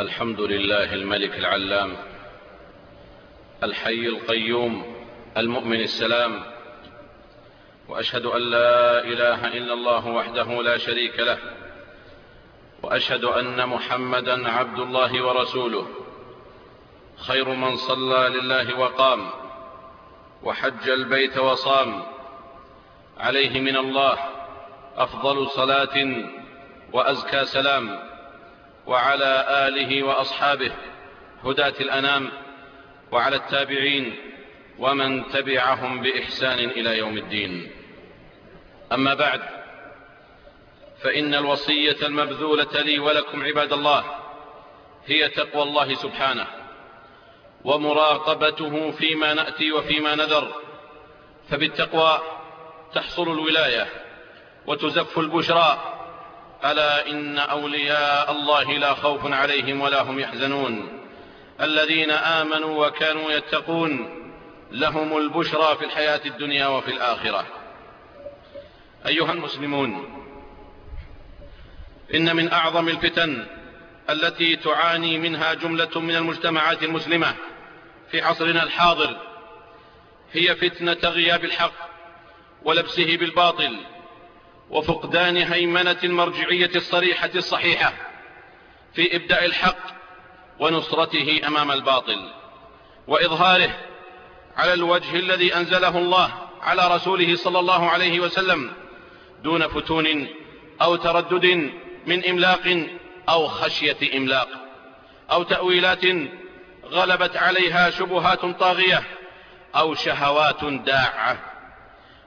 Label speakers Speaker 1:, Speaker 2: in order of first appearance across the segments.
Speaker 1: الحمد لله الملك العلام الحي القيوم المؤمن السلام وأشهد أن لا إله إلا الله وحده لا شريك له وأشهد أن محمدا عبد الله ورسوله خير من صلى لله وقام وحج البيت وصام عليه من الله أفضل صلاة وأزكى سلام. وعلى آله وأصحابه هداة الأنام وعلى التابعين ومن تبعهم بإحسان إلى يوم الدين. أما بعد فإن الوصية المبذولة لي ولكم عباد الله هي تقوى الله سبحانه ومراقبته فيما نأتي وفيما نذر فبالتقوى تحصل الولاية وتزف البشرى ألا إن أولياء الله لا خوف عليهم ولا هم يحزنون. الذين آمنوا وكانوا يتقون لهم البشرى في الحياة الدنيا وفي الآخرة. أيها المسلمون إن من أعظم الفتن التي تعاني منها جملة من المجتمعات المسلمة في عصرنا الحاضر هي فتنة غياب الحق ولبسه بالباطل. وفقدان هيمنة المرجعية الصريحة الصحيحة في إبداء الحق ونصرته أمام الباطل وإظهاره على الوجه الذي أنزله الله على رسوله صلى الله عليه وسلم دون فتون أو تردد من إملاق أو خشية إملاق أو تأويلات غلبت عليها شبهات طاغية أو شهوات داعة.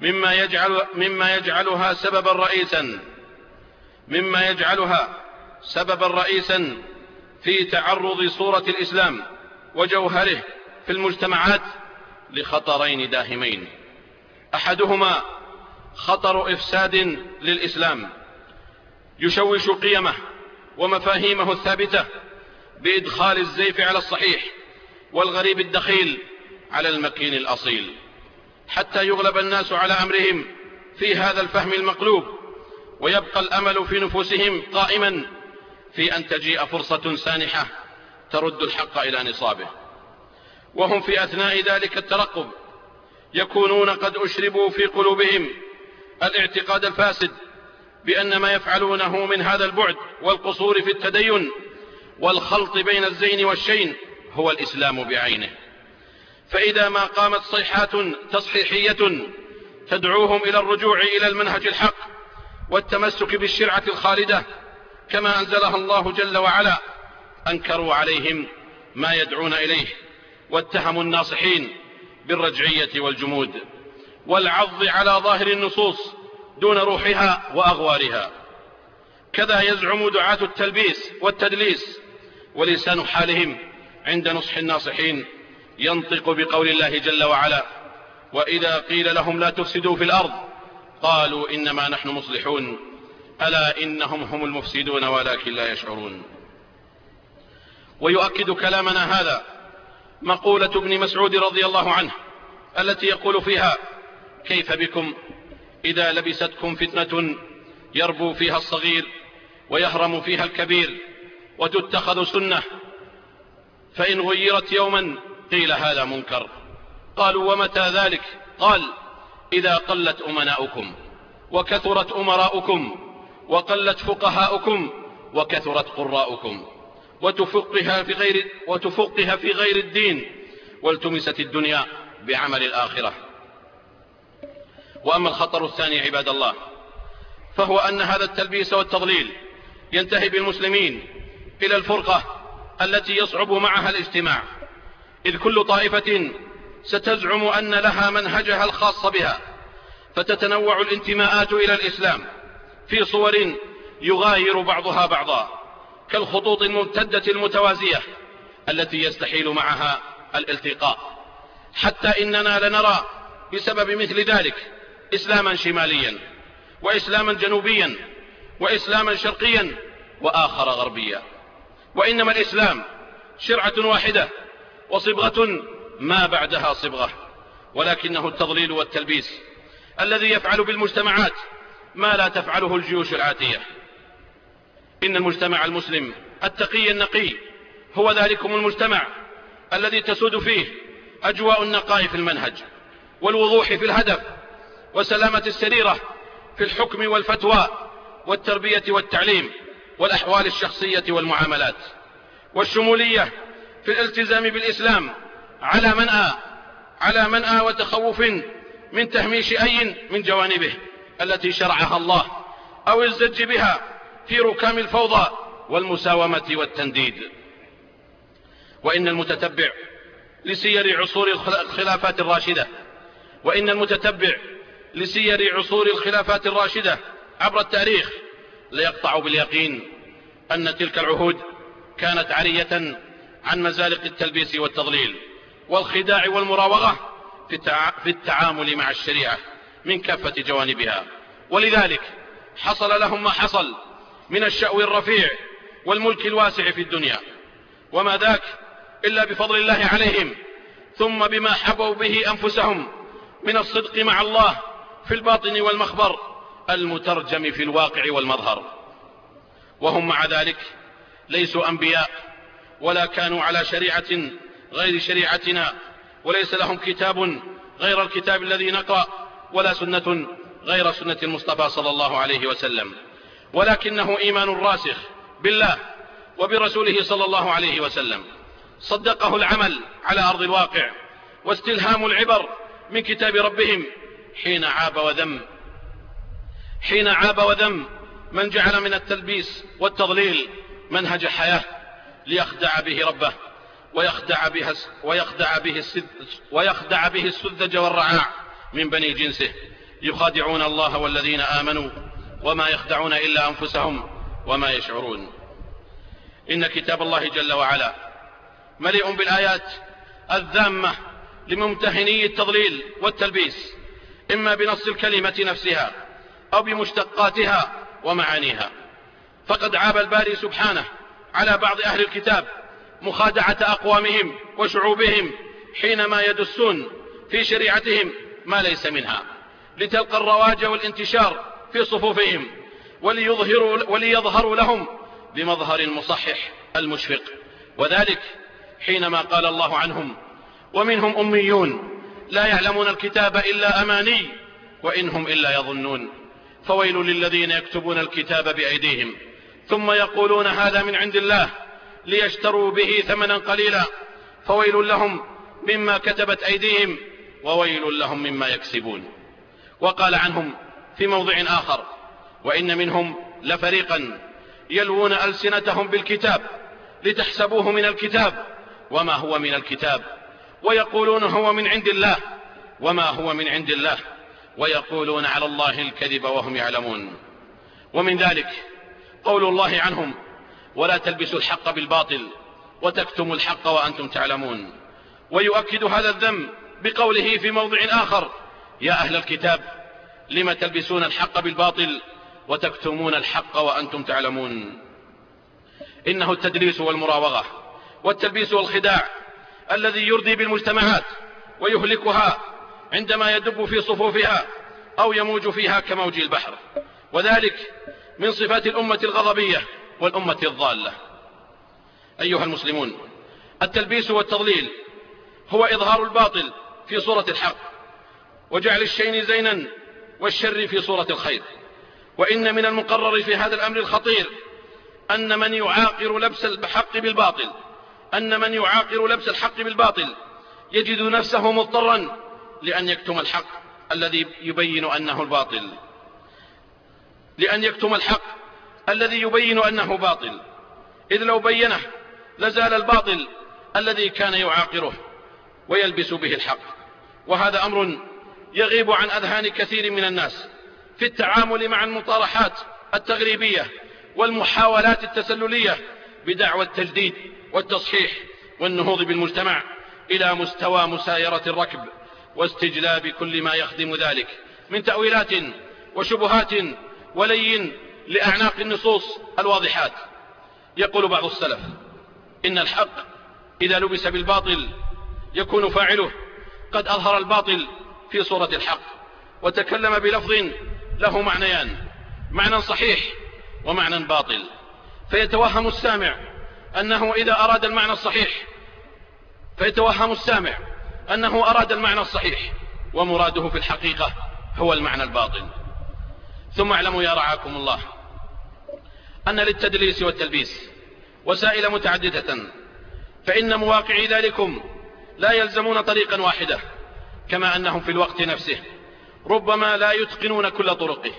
Speaker 1: مما يجعل مما يجعلها سببا رئيسا. مما يجعلها سببا رئيسا في تعرض صورة الإسلام وجوهره في المجتمعات لخطرين داهمين. أحدهما خطر إفساد للإسلام. يشوش قيمه ومفاهيمه الثابتة بإدخال الزيف على الصحيح والغريب الدخيل على المكين الأصيل. حتى يغلب الناس على أمرهم في هذا الفهم المقلوب ويبقى الأمل في نفوسهم قائما في أن تجيء فرصة سانحة ترد الحق إلى نصابه. وهم في أثناء ذلك الترقب يكونون قد أشربوا في قلوبهم الاعتقاد الفاسد بأن ما يفعلونه من هذا البعد والقصور في التدين والخلط بين الزين والشين هو الإسلام بعينه. فإذا ما قامت صيحات تصحيحية تدعوهم إلى الرجوع إلى المنهج الحق والتمسك بالشرعة الخالدة كما أنزلها الله جل وعلا أنكروا عليهم ما يدعون إليه واتهموا الناصحين بالرجعية والجمود والعض على ظاهر النصوص دون روحها وأغوارها. كذا يزعم دعاة التلبيس والتدليس ولسان حالهم عند نصح الناصحين ينطق بقول الله جل وعلا وإذا قيل لهم لا تفسدوا في الأرض قالوا إنما نحن مصلحون ألا إنهم هم المفسدون ولكن لا يشعرون. ويؤكد كلامنا هذا مقولة ابن مسعود رضي الله عنه التي يقول فيها كيف بكم إذا لبستكم فتنة يربو فيها الصغير ويهرم فيها الكبير وتتخذ سنة فإن غيرت يوما قيل هذا منكر. قالوا ومتى ذلك؟ قال إذا قلت أمناؤكم وكثرت أمراؤكم وقلت فقهاؤكم وكثرت قراؤكم. وتفقها في غير وتفقها في غير الدين. والتمست الدنيا بعمل الآخرة. وأما الخطر الثاني عباد الله فهو أن هذا التلبيس والتضليل ينتهي بالمسلمين إلى الفرقة التي يصعب معها الاجتماع إذ كل طائفة ستزعم أن لها منهجها الخاص بها فتتنوع الانتماءات إلى الإسلام في صور يغاير بعضها بعضا كالخطوط الممتدة المتوازية التي يستحيل معها الالتقاء. حتى إننا لنرى بسبب مثل ذلك إسلاما شماليا وإسلاما جنوبيا وإسلاما شرقيا وآخر غربيا. وإنما الإسلام شرعة واحدة وصبغة ما بعدها صبغة ولكنه التضليل والتلبيس الذي يفعل بالمجتمعات ما لا تفعله الجيوش العاتية. إن المجتمع المسلم التقي النقي هو ذلكم المجتمع الذي تسود فيه أجواء النقاء في المنهج والوضوح في الهدف وسلامة السريرة في الحكم والفتوى والتربية والتعليم والأحوال الشخصية والمعاملات والشمولية في الالتزام بالإسلام. على منأى على منأى وتخوف من تهميش أي من جوانبه التي شرعها الله أو الزج بها في ركام الفوضى والمساومة والتنديد. وإن المتتبع لسير عصور الخلافات الراشدة وإن المتتبع لسير عصور الخلافات الراشدة عبر التاريخ ليقطع باليقين أن تلك العهود كانت عرية عن مزالق التلبيس والتضليل والخداع والمراوغة في التعامل مع الشريعة من كافة جوانبها. ولذلك حصل لهم ما حصل من الشأو الرفيع والملك الواسع في الدنيا. وما ذاك إلا بفضل الله عليهم ثم بما حبوا به أنفسهم من الصدق مع الله في الباطن والمخبر المترجم في الواقع والمظهر. وهم مع ذلك ليسوا أنبياء. ولا كانوا على شريعة غير شريعتنا وليس لهم كتاب غير الكتاب الذي نقرأ ولا سنة غير سنة المصطفى صلى الله عليه وسلم. ولكنه إيمان راسخ بالله وبرسوله صلى الله عليه وسلم. صدقه العمل على أرض الواقع واستلهام العبر من كتاب ربهم حين عاب وذم. حين عاب وذم من جعل من التلبيس والتضليل منهج حياة. ليخدع به ربه ويخدع بها ويخدع به ويخدع به السذج والرعاع من بني جنسه. يخادعون الله والذين آمنوا وما يخدعون إلا أنفسهم وما يشعرون. إن كتاب الله جل وعلا مليء بالآيات الذامة لممتهني التضليل والتلبيس إما بنص الكلمة نفسها أو بمشتقاتها ومعانيها. فقد عاب الباري سبحانه على بعض أهل الكتاب مخادعة أقوامهم وشعوبهم حينما يدسون في شريعتهم ما ليس منها. لتلقى الرواج والانتشار في صفوفهم وليظهروا, وليظهروا لهم بمظهر المصحح المشفق. وذلك حينما قال الله عنهم ومنهم أميون لا يعلمون الكتاب إلا أماني وإنهم إلا يظنون فويل للذين يكتبون الكتاب بأيديهم. ثم يقولون هذا من عند الله ليشتروا به ثمنا قليلا فويل لهم مما كتبت أيديهم وويل لهم مما يكسبون. وقال عنهم في موضع آخر وإن منهم لفريقا يلوون ألسنتهم بالكتاب لتحسبوه من الكتاب وما هو من الكتاب ويقولون هو من عند الله وما هو من عند الله ويقولون على الله الكذب وهم يعلمون. ومن ذلك قول الله عنهم ولا تلبسوا الحق بالباطل وتكتموا الحق وأنتم تعلمون. ويؤكد هذا الذم بقوله في موضع آخر يا أهل الكتاب لم تلبسون الحق بالباطل وتكتمون الحق وأنتم تعلمون؟ إنه التدليس والمراوغة والتلبيس والخداع الذي يردي بالمجتمعات ويهلكها عندما يدب في صفوفها أو يموج فيها كموج البحر. وذلك من صفات الأمة الغضبية والأمة الضالة. أيها المسلمون التلبيس والتضليل هو إظهار الباطل في صورة الحق وجعل الشين زينا والشر في صورة الخير. وإن من المقرر في هذا الأمر الخطير أن من يعاقر لبس الحق بالباطل أن من يعاقر لبس الحق بالباطل يجد نفسه مضطرا لأن يكتم الحق الذي يبين أنه الباطل. لأن يكتم الحق الذي يبين أنه باطل. إذ لو بينه لزال الباطل الذي كان يعاقره ويلبس به الحق. وهذا أمر يغيب عن أذهان كثير من الناس في التعامل مع المطارحات التغريبية والمحاولات التسللية بدعوى التجديد والتصحيح والنهوض بالمجتمع إلى مستوى مسايرة الركب واستجلاب كل ما يخدم ذلك من تأويلات وشبهات ولين لأعناق النصوص الواضحات. يقول بعض السلف إن الحق إذا لبس بالباطل يكون فاعله. قد أظهر الباطل في صورة الحق وتكلم بلفظ له معنيان معنى صحيح ومعنى باطل. فيتوهم السامع أنه إذا أراد المعنى الصحيح فيتوهم السامع أنه أراد المعنى الصحيح ومراده في الحقيقة هو المعنى الباطل. ثم اعلموا يا رعاكم الله أن للتدليس والتلبيس وسائل متعددة فإن مواقعي ذلكم لا يلزمون طريقا واحدة كما أنهم في الوقت نفسه ربما لا يتقنون كل طرقه.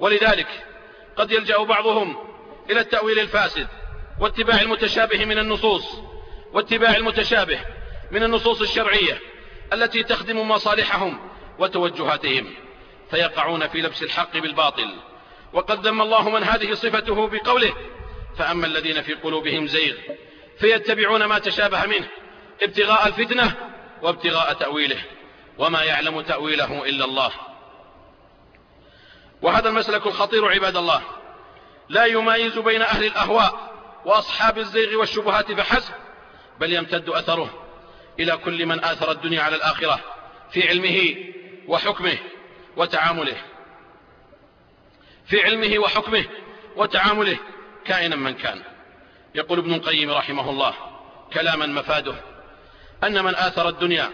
Speaker 1: ولذلك قد يلجأ بعضهم إلى التأويل الفاسد واتباع المتشابه من النصوص واتباع المتشابه من النصوص الشرعية التي تخدم مصالحهم وتوجهاتهم. فيقعون في لبس الحق بالباطل. وقد ذم الله من هذه صفته بقوله فأما الذين في قلوبهم زيغ فيتبعون ما تشابه منه ابتغاء الفتنة وابتغاء تأويله وما يعلم تأويله إلا الله. وهذا المسلك الخطير عباد الله. لا يمايز بين أهل الأهواء وأصحاب الزيغ والشبهات فحسب بل يمتد أثره إلى كل من آثر الدنيا على الآخرة في علمه وحكمه. وتعامله في علمه وحكمه وتعامله كائنا من كان. يقول ابن القيم رحمه الله كلاما مفاده أن من آثر الدنيا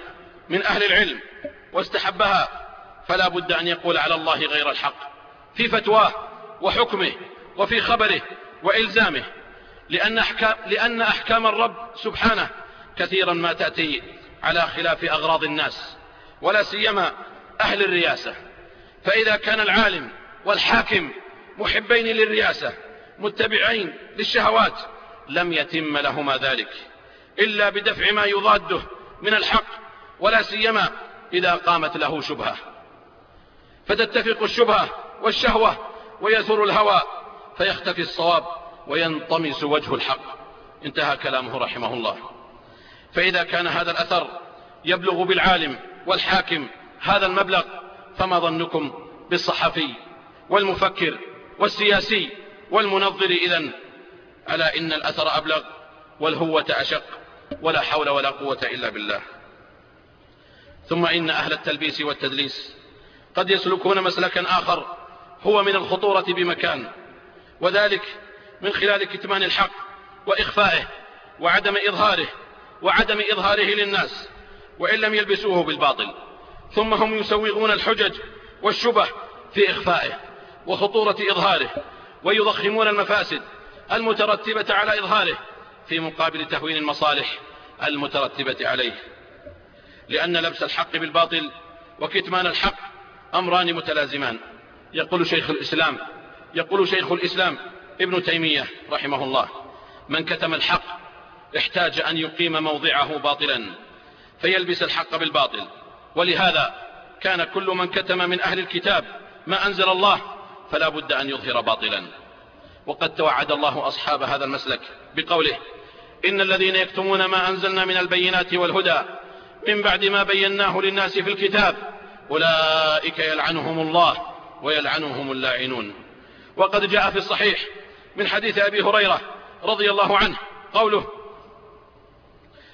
Speaker 1: من أهل العلم واستحبها فلا بد أن يقول على الله غير الحق في فتواه وحكمه وفي خبره وإلزامه لأن أحكام, لأن أحكام الرب سبحانه كثيرا ما تأتي على خلاف أغراض الناس ولا سيما أهل الرياسة. فإذا كان العالم والحاكم محبين للرياسة متبعين للشهوات لم يتم لهما ذلك. إلا بدفع ما يضاده من الحق ولا سيما إذا قامت له شبهة. فتتفق الشبهة والشهوة ويثر الهوى فيختفي الصواب وينطمس وجه الحق. انتهى كلامه رحمه الله. فإذا كان هذا الأثر يبلغ بالعالم والحاكم هذا المبلغ فما ظنكم بالصحفي والمفكر والسياسي والمنظر إذن ألا إن الأثر أبلغ والهوة أشق ولا حول ولا قوة إلا بالله. ثم إن أهل التلبيس والتدليس قد يسلكون مسلكا آخر هو من الخطورة بمكان وذلك من خلال كتمان الحق وإخفائه وعدم إظهاره وعدم إظهاره للناس وإن لم يلبسوه بالباطل. ثم هم يسوغون الحجج والشبه في إخفائه وخطورة إظهاره ويضخمون المفاسد المترتبة على إظهاره في مقابل تهوين المصالح المترتبة عليه. لأن لبس الحق بالباطل وكتمان الحق أمران متلازمان. يقول شيخ الإسلام يقول شيخ الإسلام ابن تيمية رحمه الله من كتم الحق احتاج أن يقيم موضعه باطلا فيلبس الحق بالباطل ولهذا كان كل من كتم من أهل الكتاب ما أنزل الله فلا بد أن يظهر باطلا. وقد توعد الله أصحاب هذا المسلك بقوله إن الذين يكتمون ما أنزلنا من البينات والهدى من بعد ما بيناه للناس في الكتاب أولئك يلعنهم الله ويلعنهم اللاعنون. وقد جاء في الصحيح من حديث أبي هريرة رضي الله عنه قوله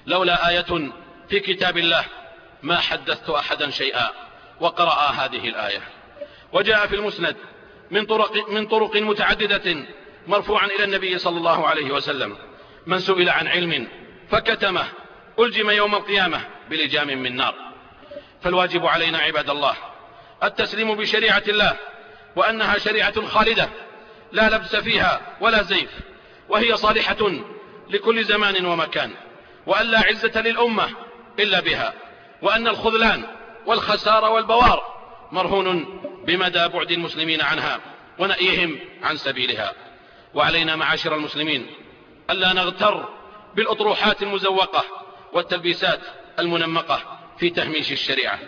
Speaker 1: لولا آية في كتاب الله ما حدثت أحدا شيئا وقرأ هذه الآية. وجاء في المسند من طرق, من طرق متعددة مرفوعا إلى النبي صلى الله عليه وسلم. من سئل عن علم فكتمه ألجم يوم القيامة بلجام من نار. فالواجب علينا عباد الله التسليم بشريعة الله وأنها شريعة خالدة لا لبس فيها ولا زيف وهي صالحة لكل زمان ومكان وأن لا عزة للأمة إلا بها. وأن الخذلان والخسار والبوار مرهون بمدى بعد المسلمين عنها ونأيهم عن سبيلها. وعلينا معاشر المسلمين ألا نغتر بالأطروحات المزوقة والتلبيسات المنمقة في تهميش الشريعة.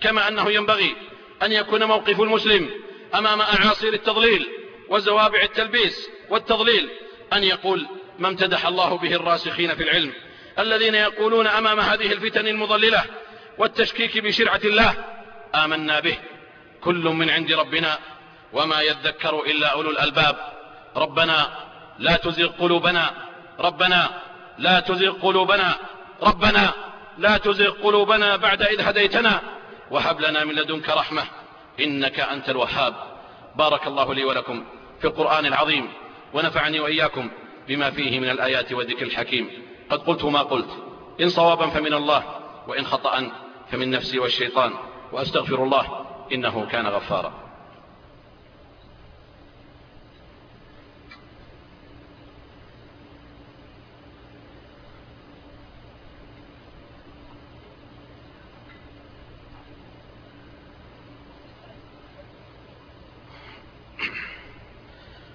Speaker 1: كما أنه ينبغي أن يكون موقف المسلم أمام أعاصير التضليل وزوابع التلبيس والتضليل أن يقول ما امتدح الله به الراسخين في العلم. الذين يقولون أمام هذه الفتن المضللة والتشكيك بشرعة الله. آمنا به. كل من عند ربنا وما يذكر إلا أولو الألباب. ربنا لا تزغ قلوبنا. ربنا لا تزغ قلوبنا. ربنا لا تزغ قلوبنا بعد إذ هديتنا. وهب لنا من لدنك رحمة. إنك أنت الوهاب. بارك الله لي ولكم في القرآن العظيم. ونفعني وإياكم بما فيه من الآيات والذكر الحكيم. قد قلت ما قلت. إن صوابا فمن الله وإن خطأ فمن نفسي والشيطان وأستغفر الله إنه كان غفارا.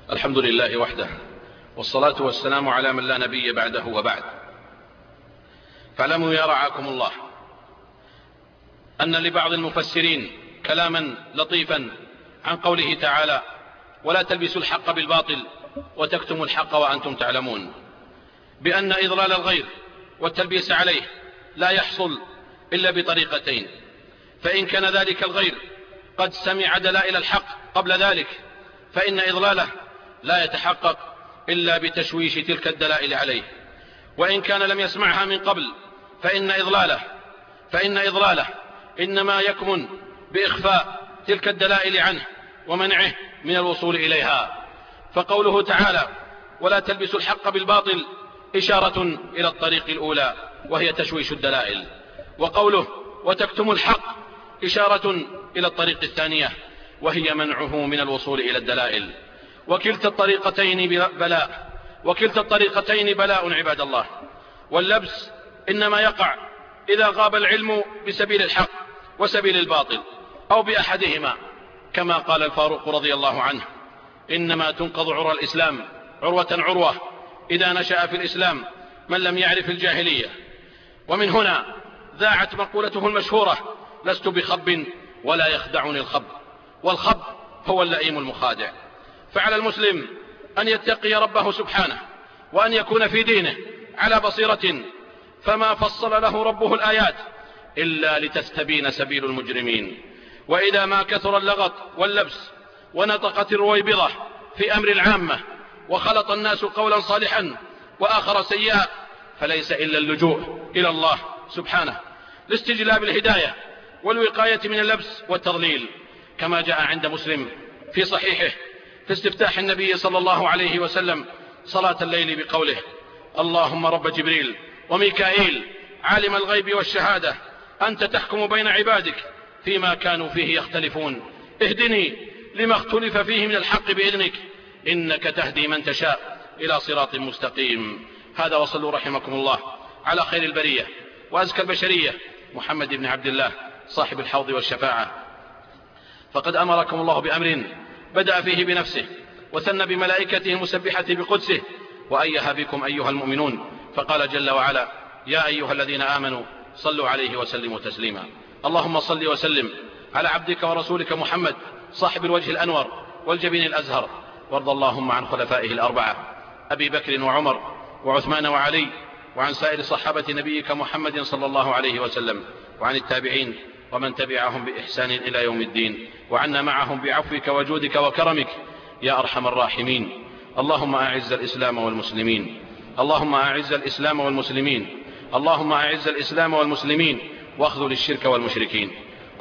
Speaker 1: الحمد لله وحده والصلاة والسلام على من لا نبي بعده وبعد. فاعلموا يا رعاكم الله أن لبعض المفسرين كلاما لطيفا عن قوله تعالى ولا تلبسوا الحق بالباطل وتكتموا الحق وأنتم تعلمون بأن إضلال الغير والتلبيس عليه لا يحصل إلا بطريقتين. فإن كان ذلك الغير قد سمع دلائل الحق قبل ذلك فإن إضلاله لا يتحقق إلا بتشويش تلك الدلائل عليه. وإن كان لم يسمعها من قبل فإن إضلاله فإن إضلاله إنما يكمن بإخفاء تلك الدلائل عنه ومنعه من الوصول إليها. فقوله تعالى ولا تلبسوا الحق بالباطل إشارة إلى الطريق الأولى وهي تشويش الدلائل وقوله وتكتم الحق إشارة إلى الطريق الثانية وهي منعه من الوصول إلى الدلائل. وكلتا الطريقتين بلاء وكلتا الطريقتين بلاء عباد الله واللبس إنما يقع إذا غاب العلم بسبيل الحق وسبيل الباطل أو بأحدهما كما قال الفاروق رضي الله عنه. إنما تنقض عرى الإسلام عروة عروة. إذا نشأ في الإسلام من لم يعرف الجاهلية. ومن هنا ذاعت مقولته المشهورة لست بخب ولا يخدعني الخب. والخب هو اللئيم المخادع. فعلى المسلم أن يتقي ربه سبحانه وأن يكون في دينه على بصيرة فما فصل له ربه الآيات إلا لتستبين سبيل المجرمين. وإذا ما كثر اللغط واللبس ونطقت الرويبضة في أمر العامة وخلط الناس قولا صالحا وآخر سيئا فليس إلا اللجوء إلى الله سبحانه لاستجلاب الهداية والوقاية من اللبس والتضليل كما جاء عند مسلم في صحيحه في استفتاح النبي صلى الله عليه وسلم صلاة الليل بقوله اللهم رب جبريل وميكائيل عالم الغيب والشهادة أنت تحكم بين عبادك فيما كانوا فيه يختلفون. اهدني لما اختلف فيه من الحق بإذنك. إنك تهدي من تشاء إلى صراط مستقيم. هذا وصلوا رحمكم الله. على خير البرية. وأزكى البشرية. محمد بن عبد الله صاحب الحوض والشفاعة. فقد أمركم الله بأمر بدأ فيه بنفسه وثنى بملائكته المسبحة بقدسه وأيها بكم أيها المؤمنون. فقال جل وعلا يا أيها الذين آمنوا صلوا عليه وسلموا تسليما. اللهم صل وسلم على عبدك ورسولك محمد صاحب الوجه الأنور والجبين الأزهر. وارض اللهم عن خلفائه الأربعة أبي بكر وعمر وعثمان وعلي وعن سائر صحابة نبيك محمد صلى الله عليه وسلم وعن التابعين ومن تبعهم بإحسان إلى يوم الدين وعنا معهم بعفوك وجودك وكرمك. يا أرحم الراحمين. اللهم أعز الإسلام والمسلمين. اللهم أعز الإسلام والمسلمين. اللهم أعز الإسلام والمسلمين واخذل الشرك والمشركين.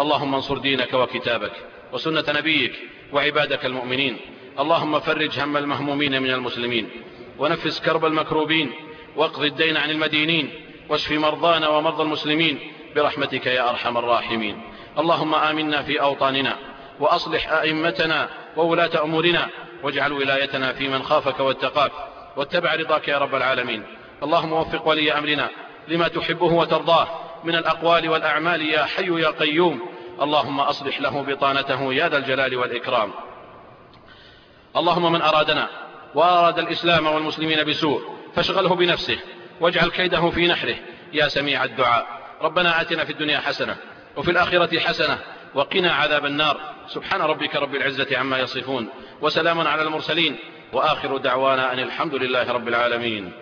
Speaker 1: اللهم انصر دينك وكتابك وسنة نبيك وعبادك المؤمنين. اللهم فرج هم المهمومين من المسلمين. ونفس كرب المكروبين. واقض الدين عن المدينين. واشف مرضانا ومرضى المسلمين. برحمتك يا أرحم الراحمين. اللهم آمنا في أوطاننا. وأصلح أئمتنا وولاة أمورنا. واجعل ولايتنا في من خافك واتقاك. واتبع رضاك يا رب العالمين. اللهم وفق ولي أمرنا. لما تحبه وترضاه. من الأقوال والأعمال يا حي يا قيوم. اللهم أصلح له بطانته يا ذا الجلال والإكرام. اللهم من أرادنا وأراد الإسلام والمسلمين بسوء فاشغله بنفسه واجعل كيده في نحره يا سميع الدعاء. ربنا آتنا في الدنيا حسنة وفي الآخرة حسنة وقنا عذاب النار. سبحان ربك رب العزة عما يصفون وسلام على المرسلين. وآخر دعوانا أن الحمد لله رب العالمين.